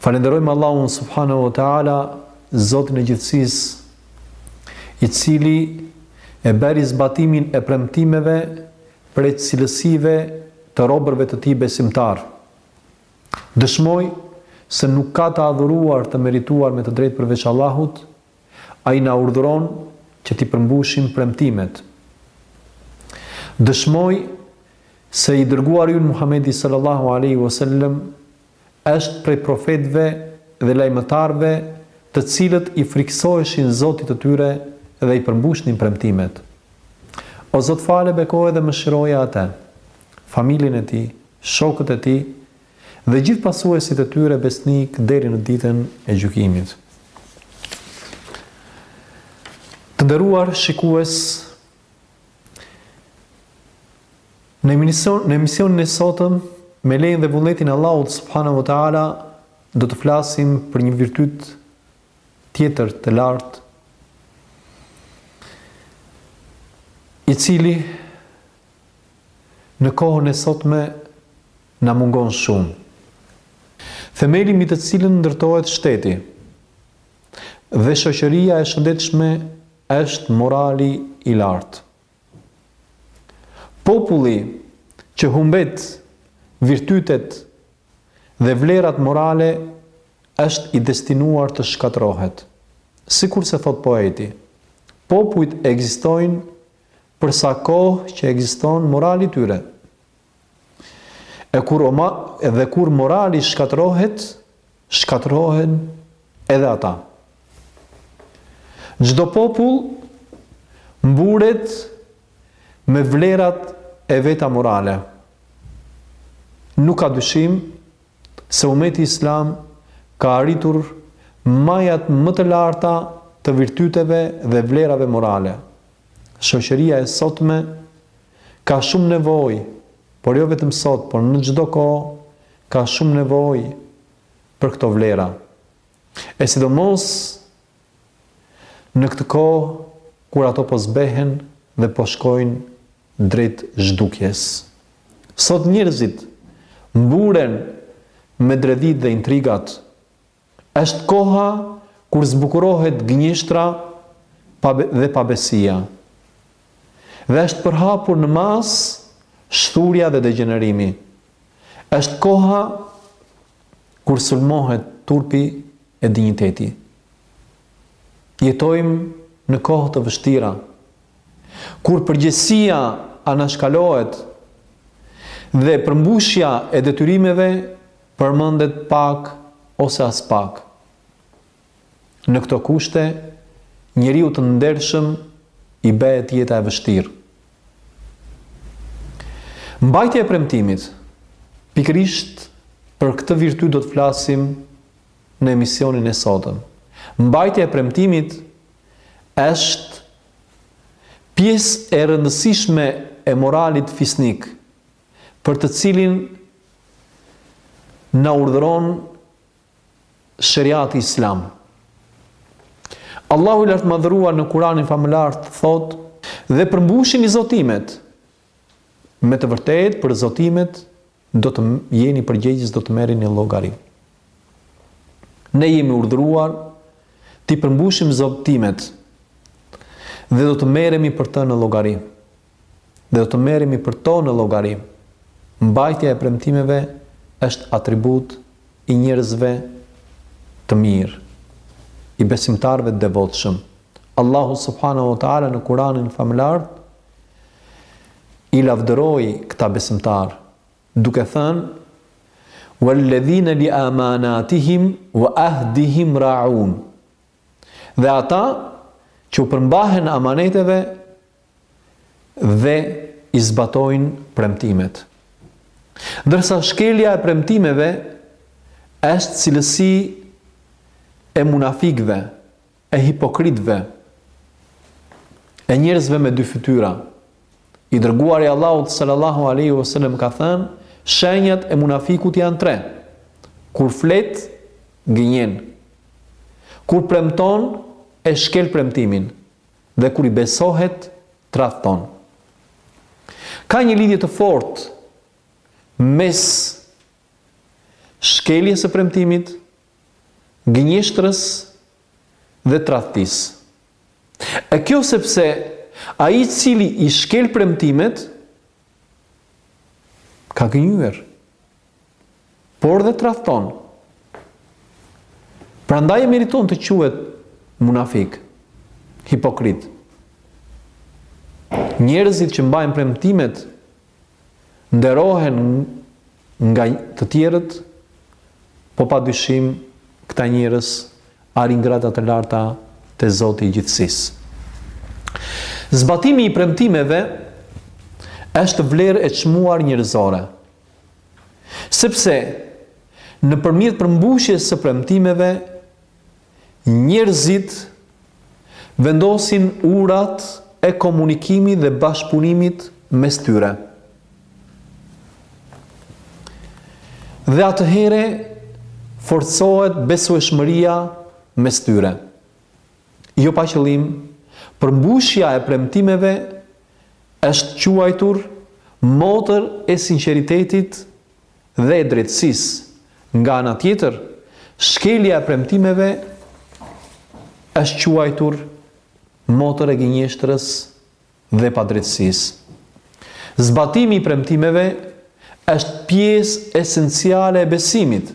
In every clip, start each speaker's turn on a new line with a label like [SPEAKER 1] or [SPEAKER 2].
[SPEAKER 1] Falenderojmë Allahun subhanahu wa taala, Zotin e gjithësisë, i cili e bëri zbatimin e premtimeve prej cilësive të robërve të tij besimtarë. Dëshmoj se nuk ka të adhuruar të merituar me të drejtë përveç Allahut, Ai na urdhëron që t'i përmbushim premtimet. Dëshmoj se i dërguari ynë Muhamedi sallallahu alejhi ue sellem është prej profetëve dhe lajmëtarëve të cilët i frikësoheshin Zotit të tyre dhe i përmbushnin premtimet. O Zot fale bekoje dhe mëshiroje atë, familjen e tij, shokët e tij dhe gjithë pasuesit e tyre besnikë deri në ditën e gjykimit. Të nderuar shikues, në emision në emisionin e sotëm me lejen dhe vullnetin e Allahut subhanahu wa taala do të flasim për një virtyt tjetër të lartë i cili në kohën e sotme Na mungon shumë. Themeli mbi të cilën ndërtohet shteti dhe shoqëria e shëndetshme është morali i lartë. Populli që humbet virtytet dhe vlerat morale është i destinuar të shkatërrohet. Sikurse thotë poeti, popujt ekzistojnë për sa kohë që ekziston morali i tyre. E kur oma, dhe kur morali shkatërrohet, shkatërrohen edhe ata. Çdo popull mburret me vlerat e veta morale. Nuk ka dyshim se umeti islam ka arritur majat më të larta të virtyteve dhe vlerave morale. Shoqëria e sotme Ka shumë nevojë, por jo vetëm sot, por në çdo kohë ka shumë nevojë për këto vlera. E sidomos në këtë kohë kur ato po zbehen dhe po shkojnë drejt zhdukjes. Sot njerëzit mburren me dredhitë dhe intrigat, Është koha kur zbukurohet gënjeshtra dhe pabesia. Dhe është përhapur në masë shthurja dhe degjenerimi. Është koha kur sulmohet turpi e dinjiteti. Jetojmë në kohë të vështira, kur përgjegjësia anashkalohet dhe përmbushja e detyrimeve Përmendet pak ose aspak. Në këto kushte, njeriut të ndershëm i bëhet jeta e vështirë. Mbajtja e premtimit, pikërisht për këtë virtyt do të flasim në emisionin e sotëm. Mbajtja e premtimit është pjesë e rëndësishme e moralit fisnik. për të cilin na urdhëron sheriati islam. Allahu i lartëmadhëruar në Kuranin famëlartë thotë dhe përmbushini zotimet. Me të vërtetë për zotimet do të jeni përgjegjës do të merreni në llogari. Ne jemi urdhëruar t'i përmbushim zotimet dhe do të merremi për to në llogari. dhe do të merremi për to në llogari. Mbajtja e premtimeve është atribut i njerëzve të mirë, i besimtarëve të devotshëm. Allahu subhanahu wa taala në Kuranin famëlartë i lavdëroi këta besimtarë, duke thënë Walladhina li amanatihim wa ahdihim ra'un. dhe ata që u përmbahen amaneteve dhe i zbatojnë premtimet. Ndërsa shkelja e premtimeve është cilësi e munafikëve, e hipokritëve, e njerëzve me dy fytyra. I dërguari i Allahut sallallahu alaihi wasallam ka thënë, shenjat e munafikut janë tre. Kur flet, gënjen. Kur premton, e shkel premtimin dhe kur i besohet, tradhton. Ka një lidhje të fortë mes shkeljes së premtimit, gënjeshtrës dhe tradhtisë. E kjo sepse ai i cili i shkel premtimet ka gënjyer, por dhe tradhton. Prandaj e meriton të quhet munafik, hipokrit. Njerëzit që mbajnë premtimet nderohen nga të tjerët, po pa dyshim këta njerëz arrin grada të larta te Zoti i gjithësisë. Zbatimi i premtimeve është vlerë e çmuar njerëzore. Sepse nëpërmjet përmbushjes së premtimeve Njerëzit vendosin urat e komunikimit dhe bashkëpunimit mes tyre. Dhe atëhere forcohet besueshmëria mes tyre. Jo pa qëllim, përmbushja e premtimeve është quajtur motër e sinqeritetit dhe e drejtësisë, nga ana tjetër, shkelja e premtimeve është quajtur motër e gënjeshtrës dhe padrejtësisë. Zbatimi i premtimeve është pjesë esenciale e besimit.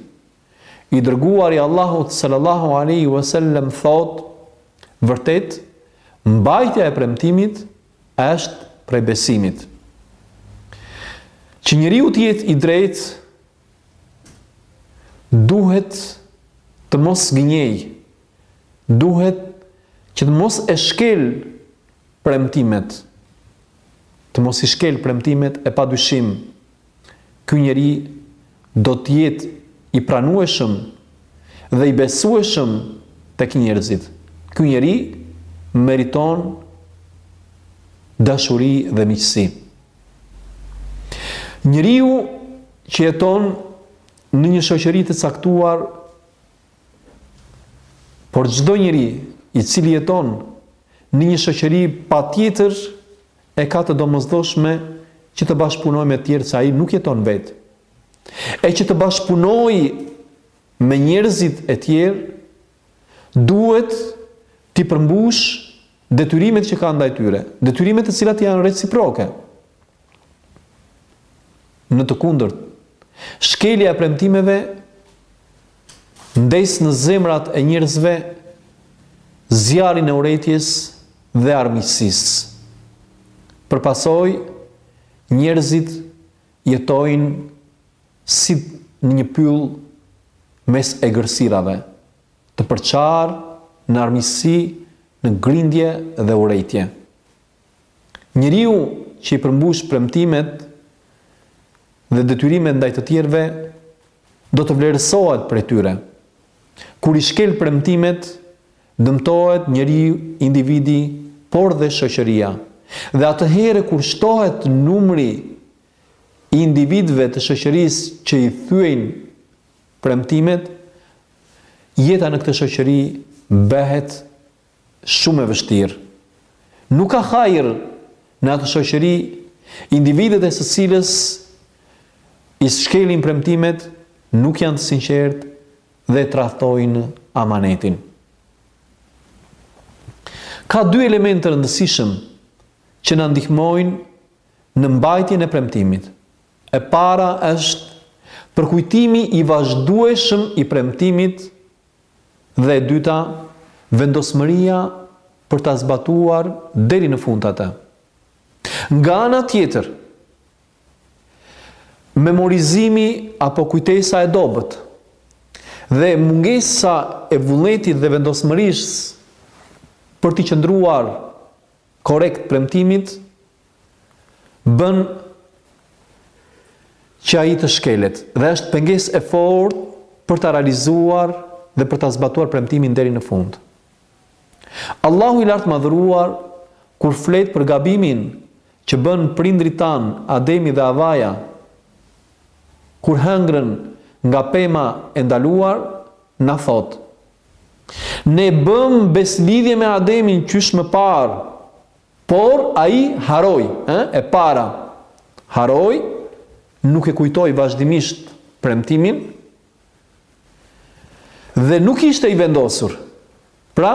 [SPEAKER 1] I dërguari i Allahut sallallahu alaihi wasallam thotë, vërtet, mbajtja e premtimit Është prej besimit. Që njeriu të jetë i drejtë duhet të mos gënjej. Duhet që të mos e shkel premtimet. Të mos i shkel premtimet e pa dyshim Ky njeri do të jetë i pranueshëm dhe i besueshëm tek njerëzit. Ky njeri meriton dashuri dhe miqësi. Njeriu që jeton në një shoqëri të caktuar, por çdo njeri i cili jeton në një shoqëri patjetër E ka të domosdoshme që të bashkëpunojë me tjerë se ai nuk jeton vetë. E që të bashkëpunojë me njerëzit e tjerë, duhet t'i përmbush detyrimet që ka ndaj tyre, detyrimet të cilat janë reciproke. Në të kundërt, shkelja e premtimeve Ndez në zemrat e njerëzve zjarrin e urrejtjes dhe armiqësisë. Për pasojë, njerëzit jetojnë si në një pyll mes egërsirave, të përçarë në armiqësi, në grindje dhe urrejtje. Njeriu që i përmbush premtimet dhe detyrimet ndaj të tjerëve do të vlerësohet prej tyre. Kur i shkel premtimet, dëmtohet njeriu, individi, por dhe shoqëria. Dhe atëherë kur shtohet numri i individëve të shoqërisë që i thyejnë premtimet, jeta në këtë shoqëri bëhet shumë e vështirë. Nuk ka hajër në atë shoqëri individët e së cilës i shkelin premtimet, nuk janë të sinqertë dhe tradhtojnë amanetin. Ka dy elementë të rëndësishëm që na ndihmojnë në mbajtjen e premtimit. E para është përkujtimi i vazhdueshëm i premtimit Dhe e dyta, vendosmëria për ta zbatuar deri në fund atë. Nga ana tjetër, memorizimi apo kujtesa e dobët dhe mungesa e vullnetit dhe vendosmërisë për t'i qëndruar korrekt premtimit bën që ai të shkelet dhe është pengesë e fortë për ta realizuar dhe për ta zbatuar premtimin deri në fund. Allahu i lartmadhëruar, kur flet për gabimin që bënë prindërit tanë, Ademi dhe Havaja, kur hëngrën nga pema e ndaluar, na thotë, Ne bëmë besëlidhje me Ademin qysh më parë, por ai harroi, ë, e para, harroi, nuk e kujtoi vazhdimisht premtimin dhe nuk ishte i vendosur. Pra,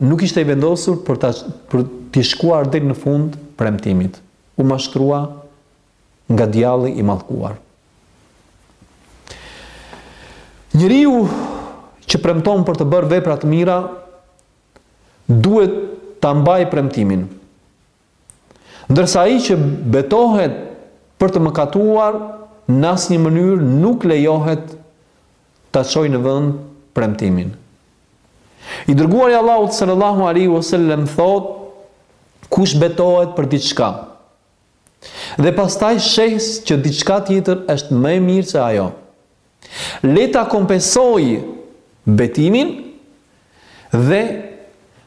[SPEAKER 1] nuk ishte i vendosur për ta për t'i shkuar deri në fund premtimit. U mashtrua nga djalli i mallkuar. Njeriu që premton për të bërë vepra të mira, duhet ta mbajë premtimin. Ndërsa ai që betohet për të mëkatuar, në asnjë mënyrë nuk lejohet ta çojë në vend premtimin. I dërguari i Allahut sallallahu alaihi wasallam thotë kush betohet për diçka Dhe pastaj sheh që diçka tjetër është më e mirë se ajo. Le ta kompensojë betimin dhe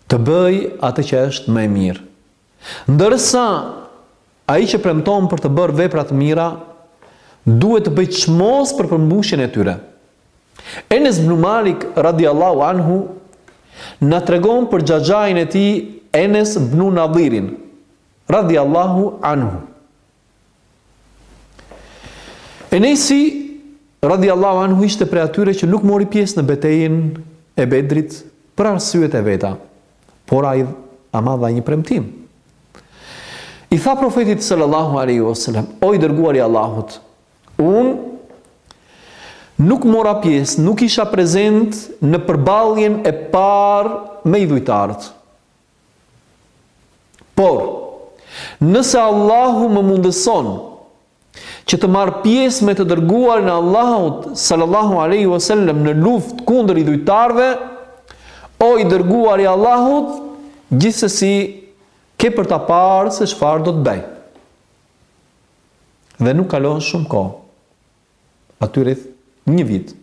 [SPEAKER 1] të bëjë atë që është më e mirë. Ndërsa ai që premton për të bërë vepra të mira, duhet të bëjë çmos për përmbushjen e tyre. Enes ibnu Malik radiallahu anhu na tregon për xhaxhain e tij Enes ibnu Nadrin. Radiallahu anhu. Enesi Radiallahu anhu ishte prej atyre që nuk mori pjesë në betejën e Bedrit për arsyet e veta. Por ai ama dha një premtim. I tha profetit sallallahu alaihi wasallam, o i dërguari i Allahut, unë nuk mora pjesë, nuk isha prezent në përballjen e parë me idhujtarët. Por, nëse Allahu më mundëson që të marr pjesë me të dërguarin e Allahut sallallahu alaihi wasallam në luftë kundër idhujtarëve, o i dërguari i Allahut, gjithsesi ke për ta parë se çfarë do të bëj. Dhe nuk kalon shumë kohë. aty rreth një vit.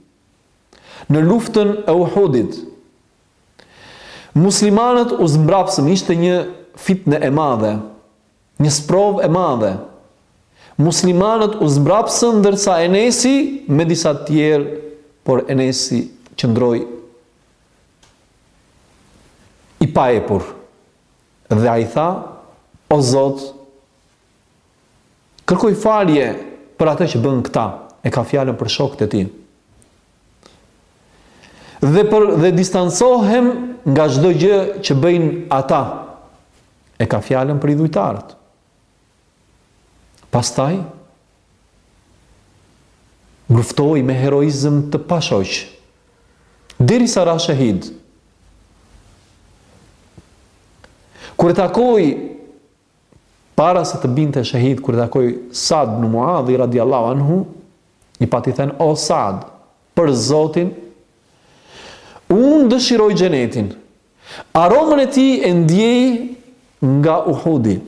[SPEAKER 1] Në luftën e Uhudit, muslimanët u zmbrapsën, ishte një fitne e madhe, një sprovë e madhe. Muslimanët u zmbrapsën ndërsa Enesi me disa të tjerë, por Enesi qëndroi i paepur. Dhe ai tha: O Zot, Kërkoj falje për atë që bënë këta, e ka fjalën për shokët e tij. Dhe për dhe distancohem nga çdo gjë që bëjnë ata. E ka fjalën për idhujtarët. Pastaj luftoi me heroizëm të pashoq. Derisa ra shehid. Kur e takoi Para se të binte shehid kur e takoi Sa'd ibnu Mu'adhi radiallahu anhu, i pati thënë o Sa'd, për Zotin, unë dëshiroj xhenetin. Aromën e tij e ndjej nga Uhudi,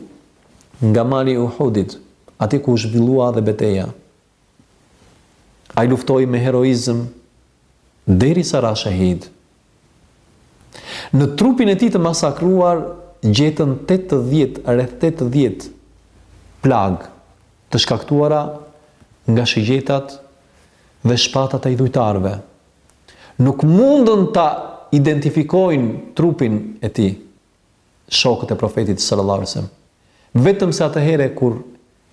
[SPEAKER 1] nga mali i Uhudit, aty ku u zhvillua dhe beteja. Ai luftoi me heroizëm derisa ra shehid. Në trupin e tij të masakruar gjetën 80 rreth 80 plagë të shkaktuara nga shigjetat dhe shpatat e idhujtarëve. Nuk mundën ta identifikojnë trupin e tij. shokët e Profetit sallallahu alejhi ve sellem, vetëm se atëherë kur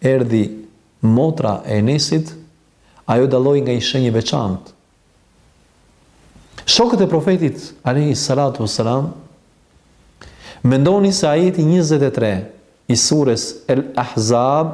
[SPEAKER 1] erdhi motra e Enesit, ajo dalloi nga një shenjë e veçantë. Shokët e Profetit alejhi salatu ve selam mendonin se ajeti 23 i sures El Ahzab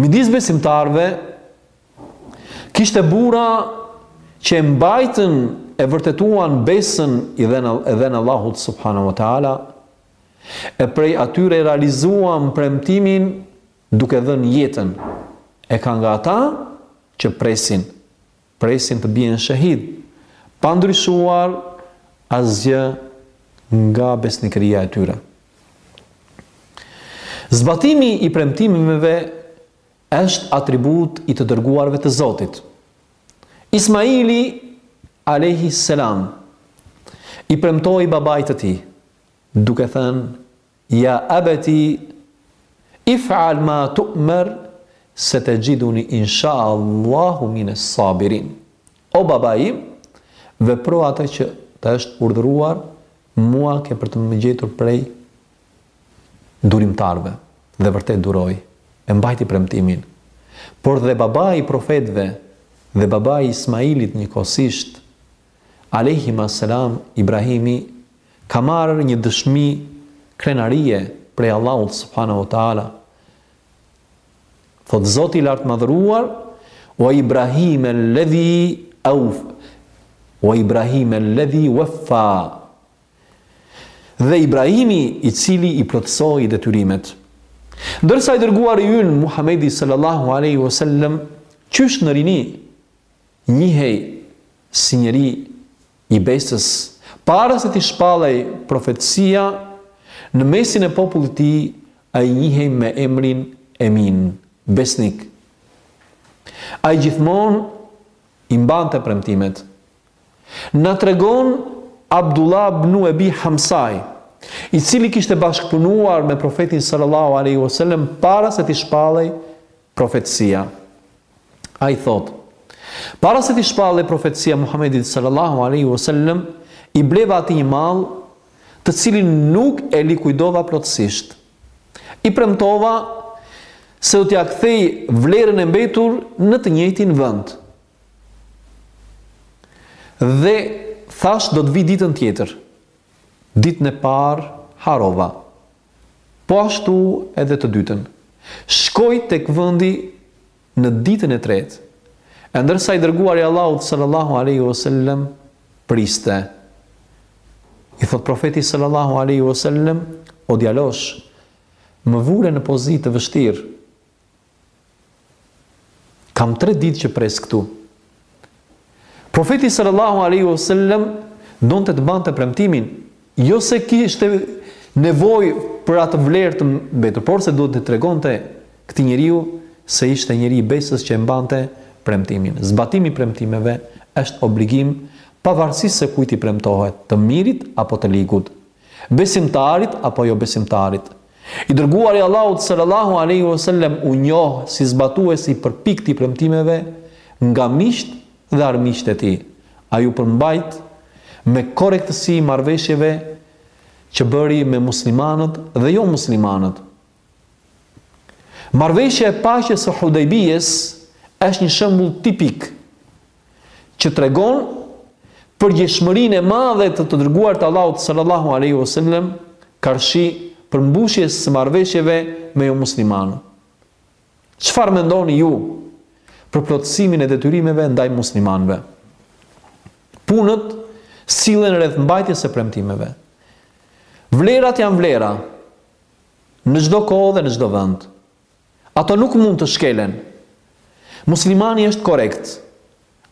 [SPEAKER 1] Midis besimtarëve kishte burra që e mbajtën e vërtetuan besën e dhënë, e dhënë Allahut subhanahu wa taala e prej atyre realizuan premtimin duke dhënë jetën e ka nga ata që presin Presin të bien shehid, pa ndryshuar asgjë nga besnikëria e tyre. Zbatimi i premtimeve është atribut i të dërguarve të Zotit. Ismaili, alejhi selam, i premtoi babait të tij, duke thënë, Ja abeti if'al ma tu'mer setexhiduni insha Allahu mine sabirin. O baba im, vepro atë që të është urdhëruar, mua ke për të më gjetur prej durimtarëve. Dhe vërtet duroi, e mbajti premtimin. Por dhe babai i profetëve dhe babai i Ismailit njëkohësisht alejhima selam Ibrahimi ka marrë një dëshmi krenarie prej Allahut subhanahu wa taala Thotë Zoti i lartmadhëruar wa Ibrahim alladhi auf wa Ibrahim alladhi waffa dhe Ibrahimi i cili i plotësoi detyrimet Ndërsa i dërguari ynë Muhamedi sallallahu alaihi wasallam qysh në rini Njihej si njeri i besës. Para se t'i shpallej profetësia, në mesin e popullit të tij ai njihej me emrin Emin, besnik. Ai gjithmonë i mbante premtimet. Na tregon Abdullah bnu Ebi Hamsaj, i cili kishte bashkëpunuar me Profetin sallallahu alejhi wasallam para se t'i shpallej Profetësia, Ai thotë, Para se t'i shpallej profetësia Muhamedit sallallahu alejhi ue sellem, i bleva atij një mall, të cilin nuk e likuidova plotësisht. I premtova se do t'ia kthej vlerën e mbetur në të njëjtin vend. Dhe thashë do të vij ditën tjetër. Ditën e parë harrova. Po ashtu edhe të dytën. Shkoi tek vendi në ditën e tretë, e ndërsa i Dërguari i Allahut sallallahu alejhi ue sellem priste. I thotë Profeti sallallahu alejhi ue sellem, o djalosh, më vure në pozitë të vështirë. Kam tre ditë që pres këtu. Profeti sallallahu alaihi wasallam donte të mbante premtimin, jo se kishte nevojë për atë vlerë të mbetur, por se duhet t'i tregonte këtij njeriu se ishte njeri i besës që e mbante premtimin. Zbatimi i premtimeve është obligim pavarësisht se kujt i premtohet, të mirit apo të ligut. Besimtarit apo jobesimtarit. I Dërguari i Allahut sallallahu alejhi ue sellem u njoh si zbatues i përpiktë i premtimeve nga miqtë dhe armiqtë e tij. Ai iu përmbajt me korrektësi marrëveshjeve që bëri me muslimanët dhe jomuslimanët. Marrëveshja e paqes së Hudejbijes është një shembull tipik që tregon përgjegjshmërinë e madhe të të dërguarit të Allahut sallallahu alaihi wasallam karshi përmbushjes së marrëveshjeve me jomuslimanë. Çfarë mendoni ju për plotësimin e detyrimeve ndaj muslimanëve? Punët sillen rreth mbajtjes së premtimeve. Vlerat janë vlera, në çdo kohë dhe në çdo vend. Ato nuk mund të shkelen. Muslimani është korrekt.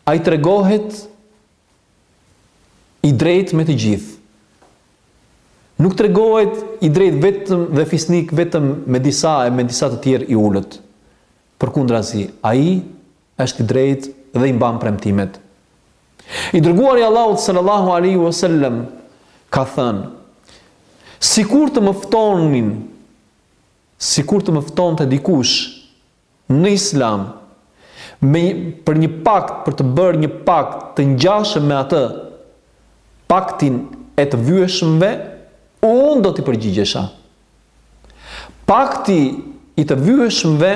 [SPEAKER 1] Ai tregohet i drejtë me të gjithë. Nuk tregohet i drejtë vetëm dhe fisnik vetëm me disa e me disa të tjerë i ulët. Përkundrazi, ai është i drejtë dhe i mban premtimet. I dërguari i Allahut sallallahu alaihi wasallam ka thënë: Sikur të më ftonin, sikur të më ftonte dikush në Islam me për një pakt për të bërë një pakt të ngjashëm me atë paktin e të vyeshmve, unë do t'i përgjigjesha. Pakti i të vyeshmve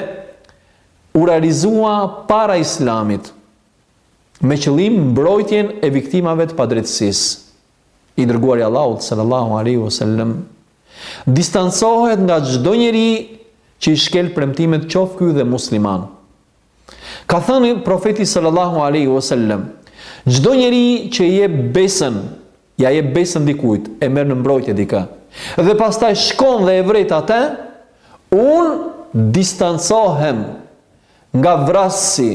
[SPEAKER 1] u realizua para Islamit, me qëllim mbrojtjen e viktimave të padrejtësisë. I dërguari i Allahut sallallahu alaihi wasallam distancohet nga çdo njeri që i shkel premtimet qoftë ky dhe musliman. Ka thënë profeti sallallahu alaihi wasallam, çdo njeri që i jep besën Ja jep besën dikujt, e merr në mbrojtje dikë. Dhe pastaj shkon dhe e vret atë, unë distancohem nga vrasësi.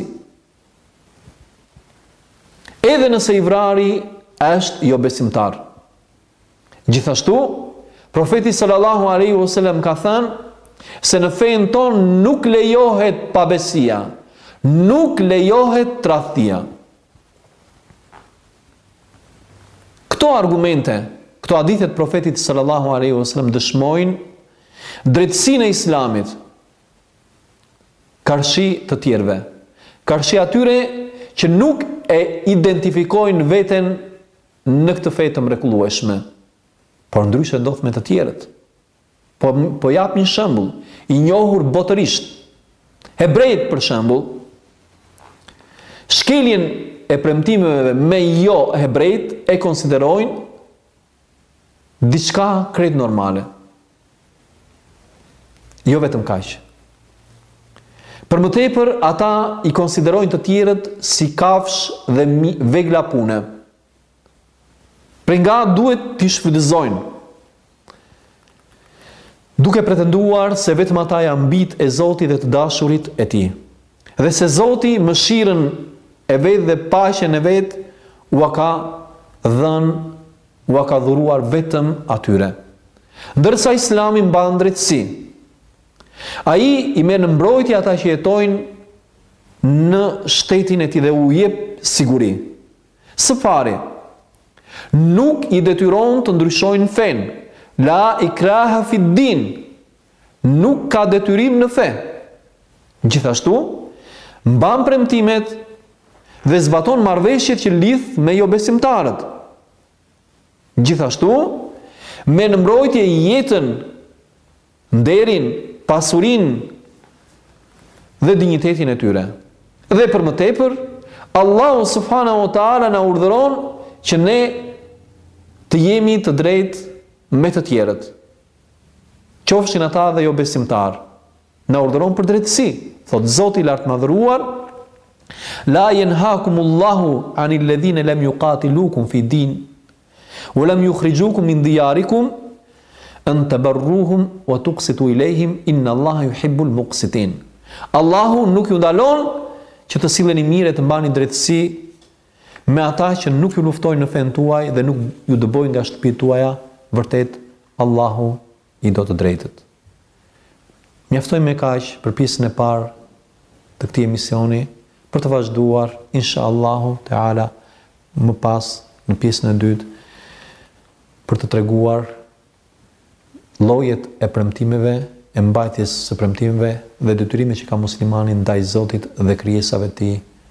[SPEAKER 1] Edhe nëse i vrari është jobesimtar. Gjithashtu, profeti sallallahu alaihi wasallam ka thënë se në fenë tonë nuk lejohet pabesia, nuk lejohet tradhtia. Këto argumente, këto hadithe të profetit sallallahu alaihi wasallam dëshmojnë drejtësinë e Islamit karshi të tjerëve, karshi atyre që nuk e identifikojnë veten në këtë fe të mrekullueshme. Por ndryshe ndodh me të tjerët. Po, po jap një shembull, i njohur botërisht. Hebrenjtë, për shembull, shkeljen e premtimeve me johebrenjtë e konsiderojnë diçka krejt normale. Jo vetëm kaq. Për më tepër, ata i konsiderojnë të tjerët si kafshë dhe vegla pune. Prej nga duhet t'i shfrytëzojnë. Duke pretenduar se vetëm ata janë bijtë e Zotit dhe të dashurit e Tij. Dhe se Zoti mëshirën e vet dhe paqen e vet ua ka dhënë, ua ka dhuruar vetëm atyre. Ndërsa Islami mban drejtësi. Ai i merr në mbrojtje ata që jetojnë në shtetin e tij dhe u jep siguri. Së pari, nuk i detyron të ndryshojnë fenë, la ikrahe fid-din, nuk ka detyrim në fe. Gjithashtu, mban premtimet dhe zbaton marrëveshjet që lidh me jobesimtarët. Gjithashtu, merr në mbrojtje jetën nderin, pasurinë dhe dinjitetin e tyre. Dhe për më tepër, Allahu subhanahu wa taala na urdhëron që ne të jemi të drejtë me të tjerët. Qofshin ata dhe jobesimtarë. Na urdhëron për drejtësi, thotë Zoti i lartmadhëruar, La yanhaakumullahu anil ladhina lam yuqatilukum fi din Wa lam yukhrijukum min diyarikum an tabarruhum wa tuqsitu ilayhim inna Allaha yuhibbul muqsitin. Allahu nuk ju ndalon që të silleni mirë e të mbani drejtësi me ata që nuk ju luftojnë në fenë tuaj dhe nuk ju dëbojnë nga shtëpitë tuaja, vërtet Allahu i do të drejtët. Mjaftoj me kaq për pjesën e parë të këtij emisioni për të vazhduar inshallahu teala më pas në pjesën e dytë për të treguar llojet e premtimeve e mbajtjes së premtimeve dhe detyrimet që ka muslimani ndaj Zotit dhe krijesave të tij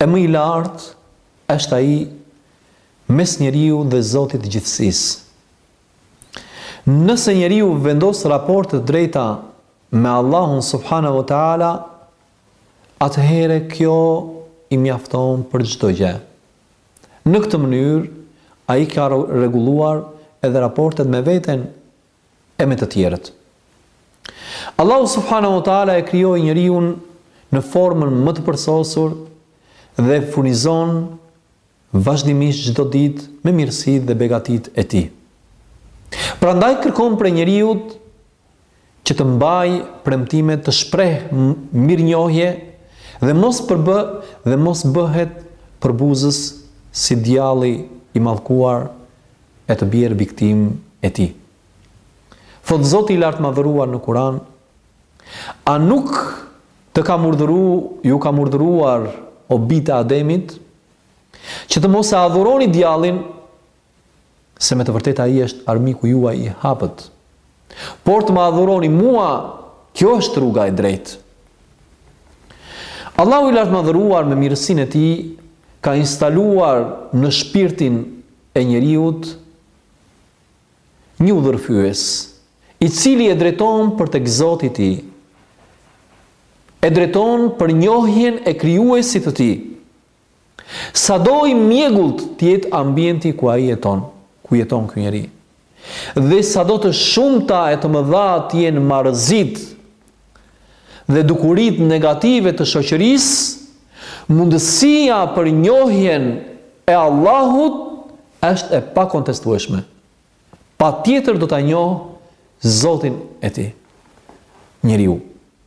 [SPEAKER 1] E më i lartë është ai mes njeriut dhe Zotit të gjithësisë. Nëse njeriu vendos raporte të drejta me Allahun subhanahu wa taala, atëherë kjo i mjafton për çdo gjë. Në këtë mënyrë ai ka rregulluar edhe raportet me veten e me të tjerët. Allahu subhanahu wa taala e krijoi njeriun në formën më të përsosur dhe furnizon vazhdimisht çdo ditë me mirësitë dhe begatitë e tij. Prandaj kërkon prej njeriut që të mbajë premtimet, të shpreh mirënjohje dhe mos përbë dhe mos bëhet përbuzës si djalli i mallkuar e të bjerë viktimë e tij. Thotë Zoti i Lartmadhëruar në Kuran, A nuk të kam urdhëru, ju kam urdhëruar o bijtë e Ademit, që të mos e adhuroni djallin, se me të vërtetë ai është armiku juaj i hapët, por të më adhuroni mua, kjo është rruga e drejtë. Allahu i Lartmadhëruar me mirësinë e tij, ka instaluar në shpirtin e njeriut një udhërrëfyes, i cili e drejton për tek Zoti i tij, e drejton për njohjen e Krijuesit të tij, sado i mjegullt të jetë ambienti ku ai jeton, ku jeton ky njeri. Dhe sado të shumta e të mëdha të jenë marrëzitë dhe dukuritë negative të shoqërisë, mundësia për njohjen e Allahut është e pakontestueshme. Patjetër do ta njohë Zotin e tij njeriu.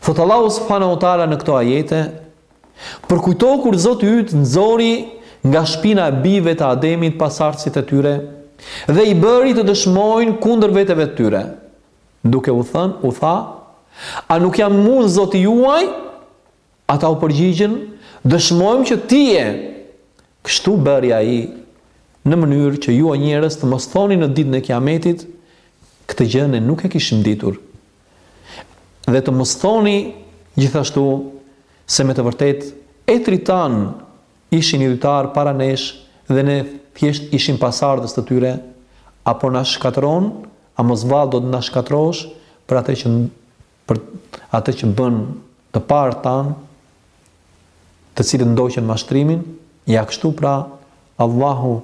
[SPEAKER 1] Thotë Allahu subhanahu wa taala në këto ajete, përkujto kur Zoti yt nxori nga shpina e bijve të Ademit pasardhësit e tyre dhe i bëri të dëshmojnë kundër veteve të tyre, duke u thënë, u tha, a nuk jam unë Zoti juaj? Ata u përgjigjën, Dëshmojmë që ti je! Kështu bëri Ai, në mënyrë që ju o njerëz të mos thoni në Ditën e Kiametit, Këtë gjë ne nuk e kishim ditur. Dhe të mos thoni gjithashtu se me të vërtetë etërit tanë ishin idhujtarë para nesh dhe ne thjesht ishim pasardhës të tyre, a po na shkatërron, a mos vallë do të na shkatërrosh për atë që për atë që bënë të parët tanë të cilët ndoqën mashtrimin, ja kështu pra Allahu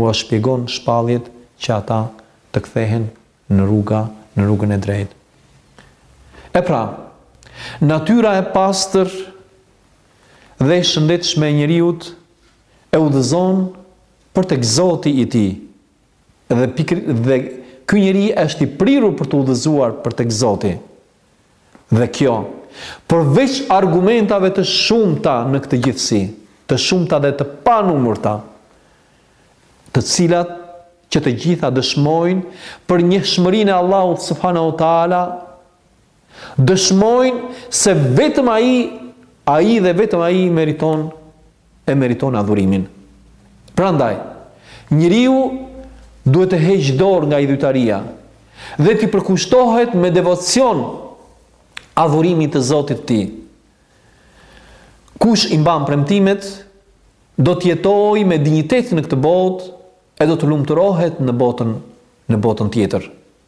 [SPEAKER 1] ua shpjegon shpalljet që ata të kthehen në rruga, në rrugën e drejtë. E pra, natyra e pastër dhe e shëndetshme e njeriut e udhëzon për tek Zoti i tij, Dhe pikri dhe ky njeri është i prirur për t'u udhëzuar për tek Zoti. Dhe kjo, përveç argumentave të shumta në këtë gjithësi, të shumta dhe të panumërta, të cilat që të gjitha dëshmojnë për njëshmërinë e Allahut subhanahu wa taala, dëshmojnë se vetëm ai, ai dhe vetëm ai meriton e meriton adhurimin. Prandaj, njeriu duhet të heqë dorë nga idhujtaria dhe t'i përkushtohet me devocion adhurimit të Zotit të tij. Kush i mban premtimet, do të jetojë me dinjitet në këtë botë e do të lumturohet në botën në botën tjetër.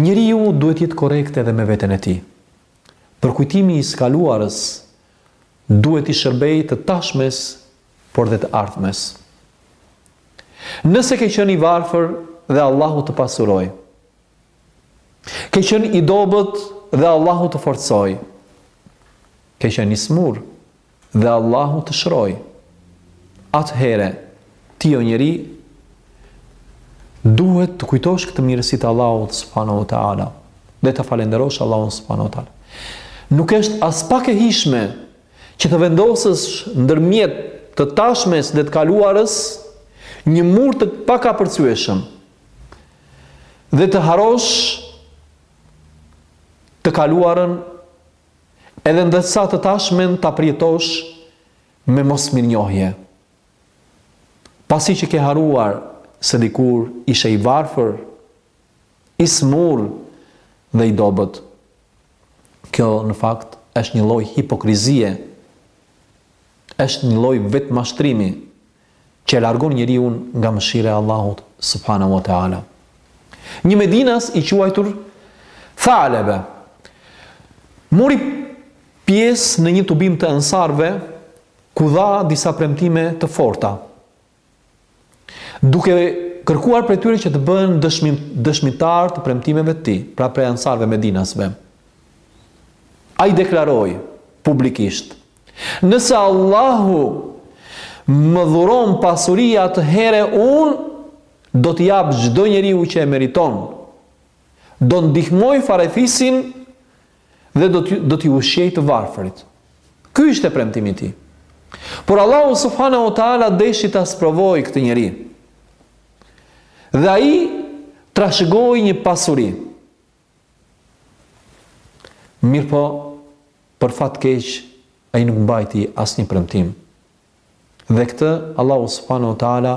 [SPEAKER 1] Njeriu duhet të jetë korrekt edhe me veten e tij. Përkujtimi i së kaluarës duhet t'i shërbejë të tashmes, por dhe të ardhmes. Nëse ke qenë i varfër dhe Allahu të pasuroi. Ke qenë i dobët dhe Allahu të forcoi. Ke qenë i smurë Dhe Allahu të shëroi. Atëherë, ti o njeri, duhet ta kujtosh këtë mirësi të Allahut subhanahu wa taala dhe ta falënderosh Allahun subhanahu wa taala. Nuk është aspak e hijshme që të vendosësh ndërmjet të tashmes dhe të kaluarës një mur të pakapërcyeshëm dhe të harrosh të kaluarën edhe ndërsa të tashmen ta përjetosh me mosmirënjohje. Pasi që ke harruar se dikur ishe i varfër, i sëmurë dhe i dobët. Kjo në fakt është një lloj hipokrizie, është një lloj vetëmashtrimi. që e largon njeriun nga mëshira e Allahut subhanahu wa taala. Një medinas i quajtur Thalebe mori pjesë në një tubim të ensarëve ku dha disa premtime të forta. Duke kërkuar prej tyre që të bëhen dëshmi, dëshmitarë të premtimeve të tij, pra prej ensarëve, medinasve. Ai deklaroi publikisht, Nëse Allahu më dhuron pasuri atëherë unë do t'i jap çdo njeriu që e meriton. Do ndihmoj farefisin dhe do të do t'i ushqej të varfërit. Ky ishte premtimi i tij. Por Allahu subhanahu wa taala deshi ta sprovojë këtë njeri. Dhe ai trashëgoi një pasuri. Mirëpo, për fat të keq, ai nuk mbajti asnjë premtim. Dhe këtë Allahu subhanahu wa taala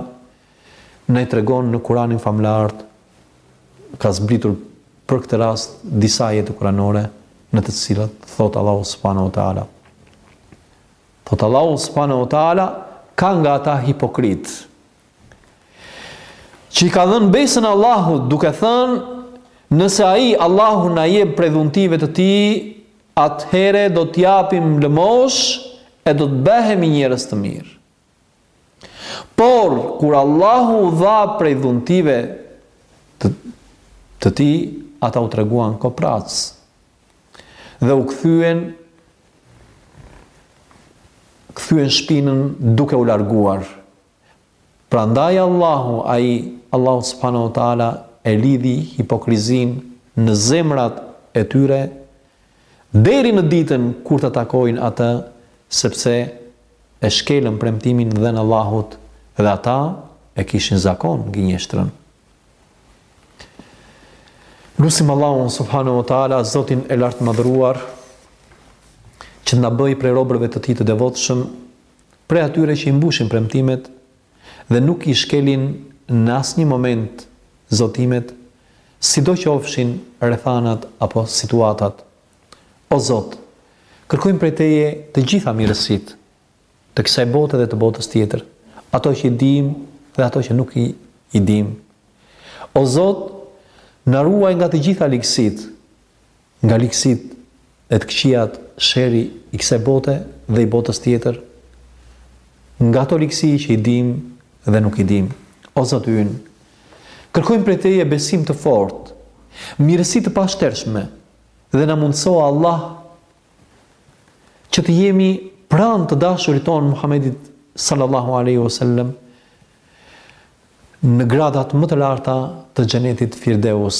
[SPEAKER 1] na i tregon në Kur'anin famëlartë, ka zbritur për këtë rast disa ajete kuranore në të cilat thotë Allahu subhanahu wa taala. Thotë Allahu subhanahu wa taala ka nga ata hipokritë. që i ka dhënë besën Allahut duke thënë nëse ai Allahu na jep prej dhuntive të tij, atëherë do të japim lëmoshë e do të bëhemi njerëz të mirë. Por, kur Allahu u dha prej dhuntive të, të tij, ata u treguan kopracë dhe u kthyen kthyen shpinën duke u larguar. Prandaj Allahu, Ai, Allahu subhanehu ve teala, e lidhi hipokrizinë në zemrat e tyre deri në ditën kur ta takojnë Atë, sepse e shkelën premtimin dhënë Allahut dhe ata e kishin zakon gënjeshtrën. Lusim Allahun subhanehu ve teala, Zotin e Lartmadhëruar, që të na bëjë prej robërve të Tij të devotshëm, prej atyre që i mbushin premtimet dhe nuk i shkelin në asnjë moment zotimet, sido qofshin rrethanat apo situatat. O Zot, kërkojmë prej Teje të gjitha mirësitë, të kësaj bote dhe të botës tjetër, ato që i dimë dhe ato që nuk i dimë. O Zot, na ruaj nga të gjitha ligësitë, Nga ligësitë e të këqijat sherri i kësaj bote dhe i botës tjetër, nga ato ligësi që i dimë dhe nuk i dimë. O Zot ynë, kërkojmë prej Teje besim të fortë, mirësi të pashtershme dhe na mundëso Allah që të jemi pranë të dashurit tonë Muhammedit sallallahu alaihi wasallam në gradat më të larta të xhenetit Firdeus.